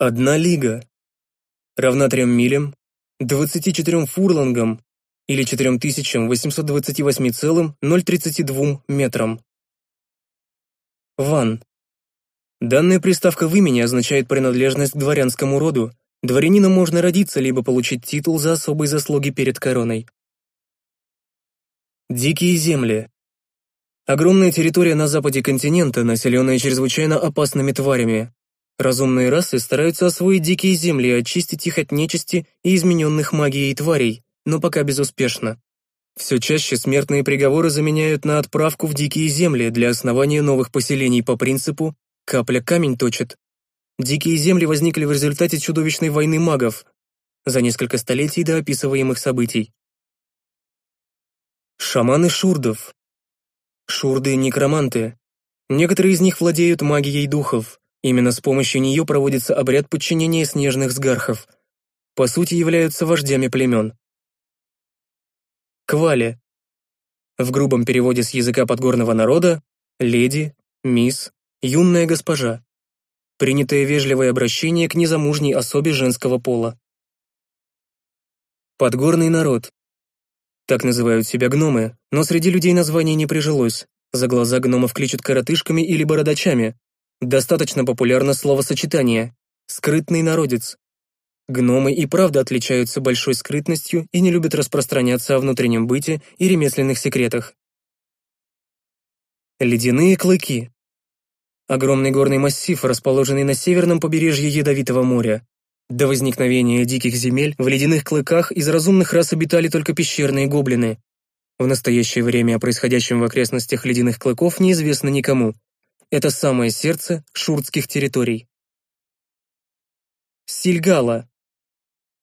Одна лига равна 3 милям, 24 фурлангам или 4828,032 метрам. Ван. Данная приставка в имени означает принадлежность к дворянскому роду. Дворянином можно родиться, либо получить титул за особые заслуги перед короной. Дикие земли. Огромная территория на западе континента, населенная чрезвычайно опасными тварями. Разумные расы стараются освоить дикие земли очистить их от нечисти и измененных магией тварей, но пока безуспешно. Все чаще смертные приговоры заменяют на отправку в дикие земли для основания новых поселений по принципу «капля камень точит». Дикие земли возникли в результате чудовищной войны магов за несколько столетий до описываемых событий. Шаманы шурдов. Шурды – некроманты. Некоторые из них владеют магией духов. Именно с помощью нее проводится обряд подчинения снежных сгархов. По сути, являются вождями племен. Квали. В грубом переводе с языка подгорного народа – леди, мисс, юная госпожа. Принятое вежливое обращение к незамужней особе женского пола. Подгорный народ. Так называют себя гномы, но среди людей название не прижилось. За глаза гномов кличут коротышками или бородачами. Достаточно популярно словосочетание «скрытный народец». Гномы и правда отличаются большой скрытностью и не любят распространяться о внутреннем быте и ремесленных секретах. Ледяные клыки. Огромный горный массив, расположенный на северном побережье Ядовитого моря, до возникновения диких земель в ледяных клыках из разумных рас обитали только пещерные гоблины. В настоящее время о происходящем в окрестностях ледяных клыков неизвестно никому. Это самое сердце шуртских территорий. Сильгала.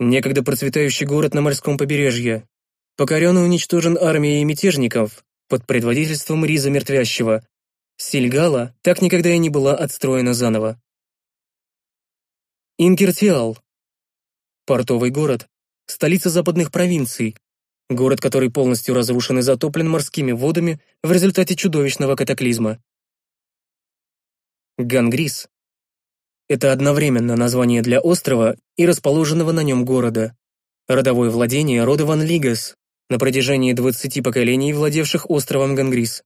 Некогда процветающий город на морском побережье. Покорен и уничтожен армией мятежников под предводительством Риза Мертвящего. Сильгала так никогда и не была отстроена заново. Инкертиал. Портовый город. Столица западных провинций. Город, который полностью разрушен и затоплен морскими водами в результате чудовищного катаклизма. Гангрис. Это одновременно название для острова и расположенного на нем города. Родовое владение рода Ван Лигас, на протяжении 20 поколений владевших островом Гангрис.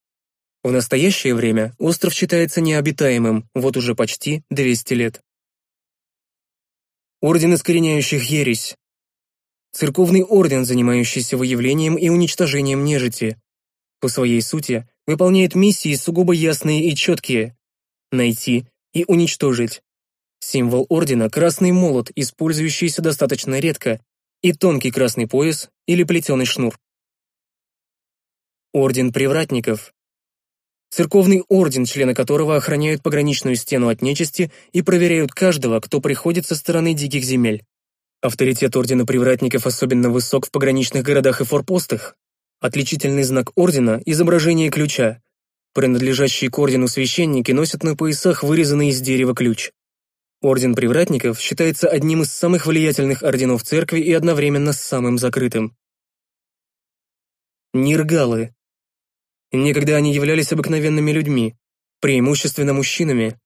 В настоящее время остров считается необитаемым вот уже почти 200 лет. Орден искореняющих ересь. Церковный орден, занимающийся выявлением и уничтожением нежити. По своей сути, выполняет миссии сугубо ясные и четкие. Найти и уничтожить. Символ ордена – красный молот, использующийся достаточно редко, и тонкий красный пояс или плетеный шнур. Орден привратников. Церковный орден, члены которого охраняют пограничную стену от нечисти и проверяют каждого, кто приходит со стороны диких земель. Авторитет ордена привратников особенно высок в пограничных городах и форпостах. Отличительный знак ордена – изображение ключа. Принадлежащие к ордену священники носят на поясах вырезанный из дерева ключ. Орден привратников считается одним из самых влиятельных орденов церкви и одновременно самым закрытым. Ниргалы Некогда они являлись обыкновенными людьми, преимущественно мужчинами.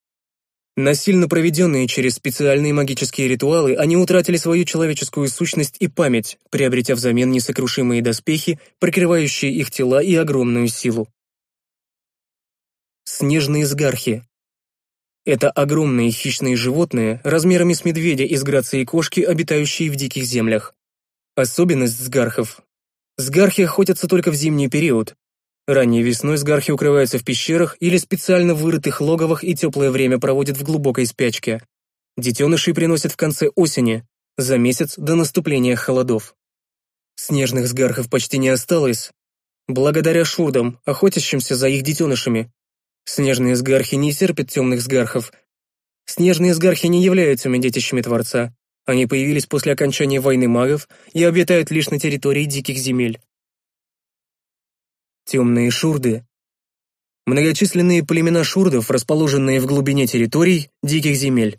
Насильно проведенные через специальные магические ритуалы, они утратили свою человеческую сущность и память, приобретя взамен несокрушимые доспехи, прикрывающие их тела и огромную силу. Снежные сгархи. Это огромные хищные животные, размерами с медведя из грации кошки, обитающие в диких землях. Особенность сгархов. Сгархи охотятся только в зимний период, Ранней весной сгархи укрываются в пещерах или специально вырытых логовах и теплое время проводят в глубокой спячке. Детенышей приносят в конце осени, за месяц до наступления холодов. Снежных сгархов почти не осталось, благодаря шурдам, охотящимся за их детенышами. Снежные сгархи не терпят темных сгархов. Снежные сгархи не являются детищами Творца. Они появились после окончания войны магов и обитают лишь на территории диких земель темные шурды. Многочисленные племена шурдов, расположенные в глубине территорий диких земель.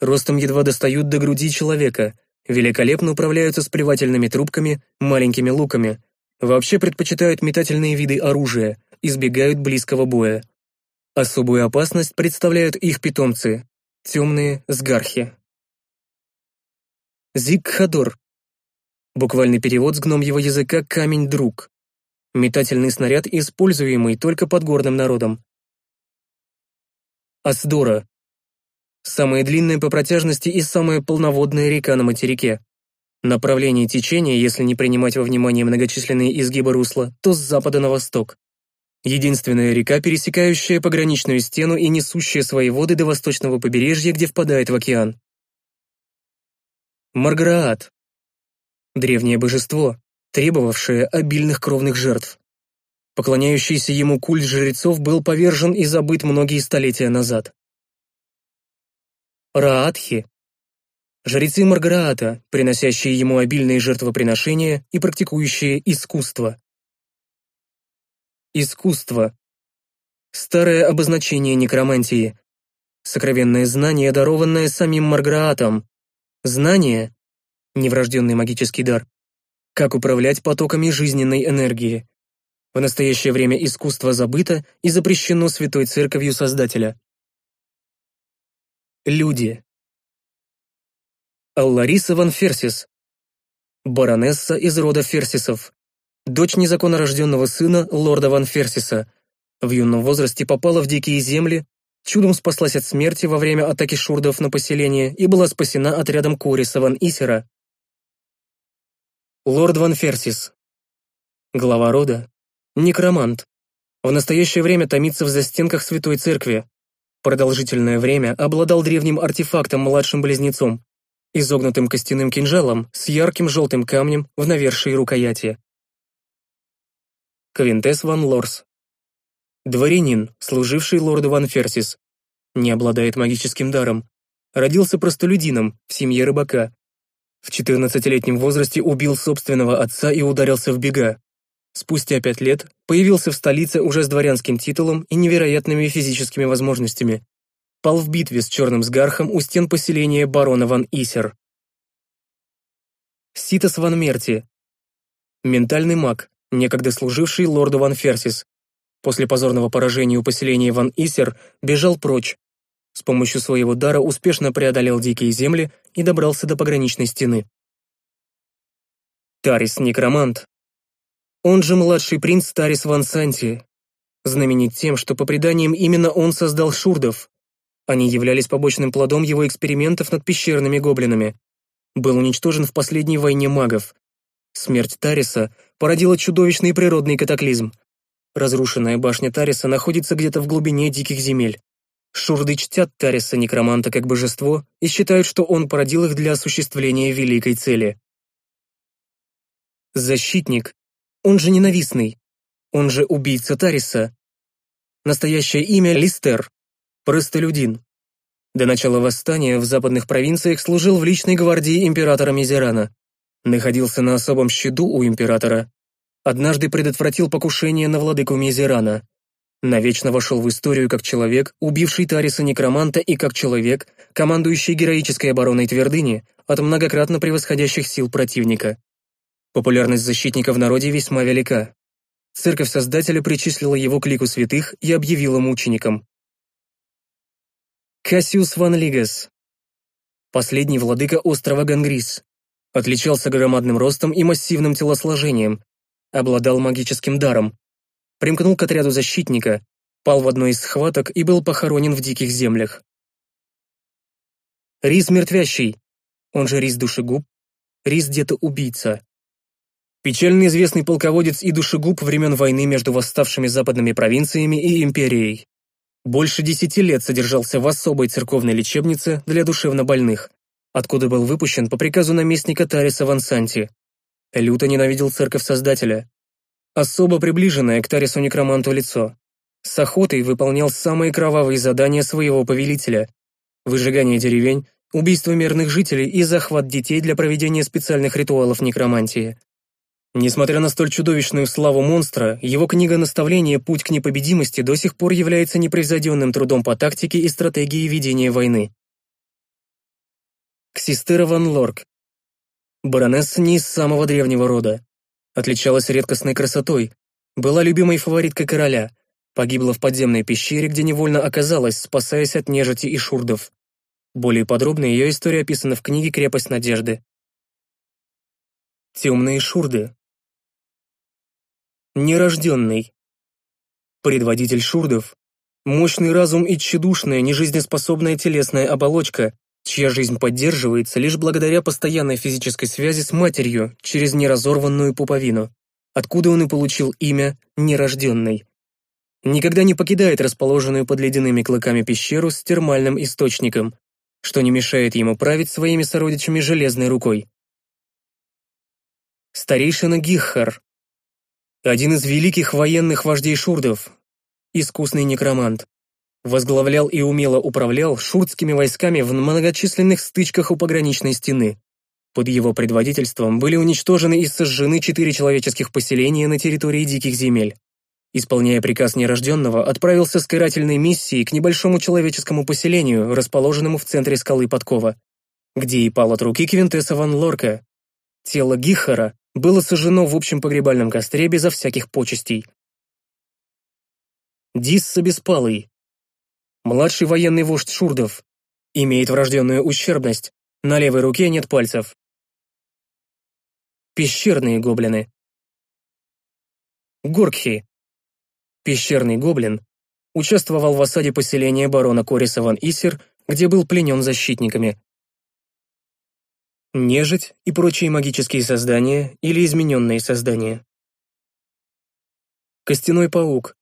Ростом едва достают до груди человека, великолепно управляются с плевательными трубками, маленькими луками, вообще предпочитают метательные виды оружия, избегают близкого боя. Особую опасность представляют их питомцы – темные сгархи. Зикхадор. Буквальный перевод с гном его языка «камень-друг». Метательный снаряд, используемый только подгорным народом. Асдора. Самая длинная по протяжности и самая полноводная река на материке. Направление течения, если не принимать во внимание многочисленные изгибы русла, то с запада на восток. Единственная река, пересекающая пограничную стену и несущая свои воды до восточного побережья, где впадает в океан. Марграат. Древнее божество, требовавшее обильных кровных жертв. Поклоняющийся ему культ жрецов был повержен и забыт многие столетия назад. Раатхи – жрецы Маргараата, приносящие ему обильные жертвоприношения и практикующие искусство. Искусство – старое обозначение некромантии, сокровенное знание, дарованное самим Марграатом, знание – неврожденный магический дар, как управлять потоками жизненной энергии. В настоящее время искусство забыто и запрещено Святой Церковью Создателя. Люди. Аллариса ван Ферсис. Баронесса из рода Ферсисов. Дочь незаконнорожденного сына лорда ван Ферсиса. В юном возрасте попала в дикие земли, чудом спаслась от смерти во время атаки шурдов на поселение и была спасена отрядом Кориса ван Исера, Лорд Ван Ферсис. Глава рода. Некромант. В настоящее время томится в застенках Святой Церкви. Продолжительное время обладал древним артефактом младшим близнецом, изогнутым костяным кинжалом с ярким желтым камнем в навершии рукояти. Квинтес Ван Лорс. Дворянин, служивший лорду Ван Ферсис. Не обладает магическим даром. Родился простолюдином в семье рыбака, в 14-летнем возрасте убил собственного отца и ударился в бега. Спустя пять лет появился в столице уже с дворянским титулом и невероятными физическими возможностями. Пал в битве с Черным Сгархом у стен поселения барона Ван Исер. Ситас Ван Мерти. Ментальный маг, некогда служивший лорду Ван Ферсис. После позорного поражения у поселения Ван Исер бежал прочь, с помощью своего дара успешно преодолел дикие земли и добрался до пограничной стены. Тарис Некромант. Он же младший принц Тарис Ван Санти, знаменит тем, что по преданиям именно он создал шурдов. Они являлись побочным плодом его экспериментов над пещерными гоблинами. Был уничтожен в последней войне магов. Смерть Тариса породила чудовищный природный катаклизм. Разрушенная башня Тариса находится где-то в глубине диких земель. Шурды чтят Тариса Некроманта как божество и считают, что он породил их для осуществления великой цели. Защитник, он же ненавистный, он же убийца Тариса. Настоящее имя Листер, простолюдин. До начала восстания в западных провинциях служил в личной гвардии императора Мизерана. Находился на особом счету у императора. Однажды предотвратил покушение на владыку Мизерана, навечно вошел в историю как человек, убивший Тариса Некроманта, и как человек, командующий героической обороной твердыни от многократно превосходящих сил противника. Популярность защитника в народе весьма велика. Церковь Создателя причислила его к лику святых и объявила мучеником. Кассиус ван Лигас. Последний владыка острова Гангрис. Отличался громадным ростом и массивным телосложением, обладал магическим даром, примкнул к отряду защитника, пал в одной из схваток и был похоронен в диких землях. Рис мертвящий, он же Рис душегуб, Рис где-то убийца. Печально известный полководец и душегуб времен войны между восставшими западными провинциями и империей. Больше десяти лет содержался в особой церковной лечебнице для душевнобольных, откуда был выпущен по приказу наместника Тариса Вансанти. Люто ненавидел церковь Создателя, особо приближенное к Тарису Некроманту лицо. С охотой выполнял самые кровавые задания своего повелителя. Выжигание деревень, убийство мирных жителей и захват детей для проведения специальных ритуалов некромантии. Несмотря на столь чудовищную славу монстра, его книга наставления «Путь к непобедимости» до сих пор является непревзойденным трудом по тактике и стратегии ведения войны. Ксистера ван Лорк. Баронесса не из самого древнего рода. Отличалась редкостной красотой, была любимой фавориткой короля, погибла в подземной пещере, где невольно оказалась, спасаясь от нежити и шурдов. Более подробно ее история описана в книге «Крепость надежды». Темные шурды. Нерожденный. Предводитель шурдов. Мощный разум и тщедушная, нежизнеспособная телесная оболочка, чья жизнь поддерживается лишь благодаря постоянной физической связи с матерью через неразорванную пуповину, откуда он и получил имя «нерожденный». Никогда не покидает расположенную под ледяными клыками пещеру с термальным источником, что не мешает ему править своими сородичами железной рукой. Старейшина Гиххар. Один из великих военных вождей шурдов, искусный некромант возглавлял и умело управлял шуртскими войсками в многочисленных стычках у пограничной стены. Под его предводительством были уничтожены и сожжены четыре человеческих поселения на территории диких земель. Исполняя приказ нерожденного, отправился с карательной миссией к небольшому человеческому поселению, расположенному в центре скалы Подкова, где и пал от руки Квинтесса ван Лорка. Тело Гихара было сожжено в общем погребальном костре безо всяких почестей. Дисса Беспалый, Младший военный вождь шурдов. Имеет врожденную ущербность. На левой руке нет пальцев. Пещерные гоблины. Горкхи. Пещерный гоблин участвовал в осаде поселения барона Кориса ван Исер, где был пленен защитниками. Нежить и прочие магические создания или измененные создания. Костяной паук.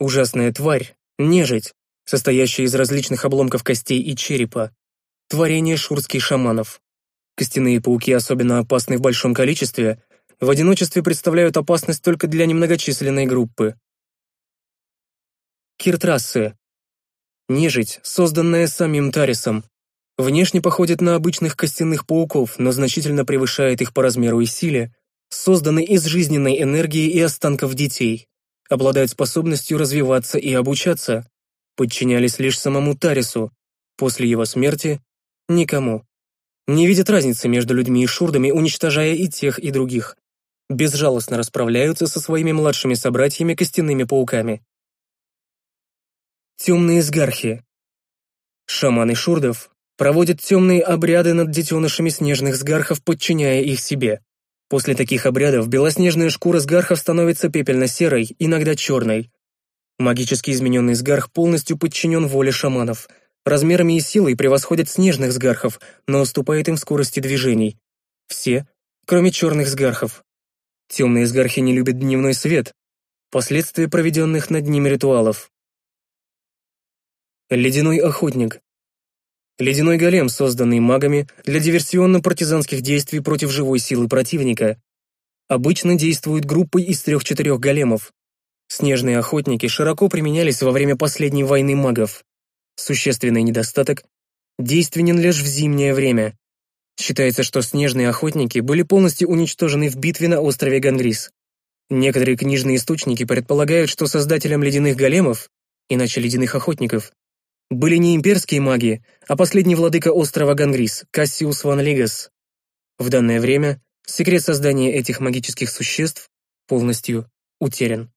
Ужасная тварь, нежить, состоящая из различных обломков костей и черепа, творение шурских шаманов. Костяные пауки особенно опасны в большом количестве, в одиночестве представляют опасность только для немногочисленной группы. Киртрассы. Нежить, созданная самим Тарисом. Внешне походит на обычных костяных пауков, но значительно превышает их по размеру и силе, созданы из жизненной энергии и останков детей, обладают способностью развиваться и обучаться, подчинялись лишь самому Тарису, после его смерти — никому. Не видят разницы между людьми и шурдами, уничтожая и тех, и других. Безжалостно расправляются со своими младшими собратьями костяными пауками. Темные сгархи. Шаманы шурдов проводят темные обряды над детенышами снежных сгархов, подчиняя их себе. После таких обрядов белоснежная шкура сгархов становится пепельно-серой, иногда черной, Магически измененный сгарх полностью подчинен воле шаманов. Размерами и силой превосходит снежных сгархов, но уступает им в скорости движений. Все, кроме черных сгархов. Темные сгархи не любят дневной свет. Последствия проведенных над ними ритуалов. Ледяной охотник. Ледяной голем, созданный магами для диверсионно-партизанских действий против живой силы противника. Обычно действует группой из трех-четырех големов, Снежные охотники широко применялись во время последней войны магов. Существенный недостаток – действенен лишь в зимнее время. Считается, что снежные охотники были полностью уничтожены в битве на острове Гангрис. Некоторые книжные источники предполагают, что создателем ледяных големов, иначе ледяных охотников, были не имперские маги, а последний владыка острова Гангрис, Кассиус ван Лигас. В данное время секрет создания этих магических существ полностью утерян.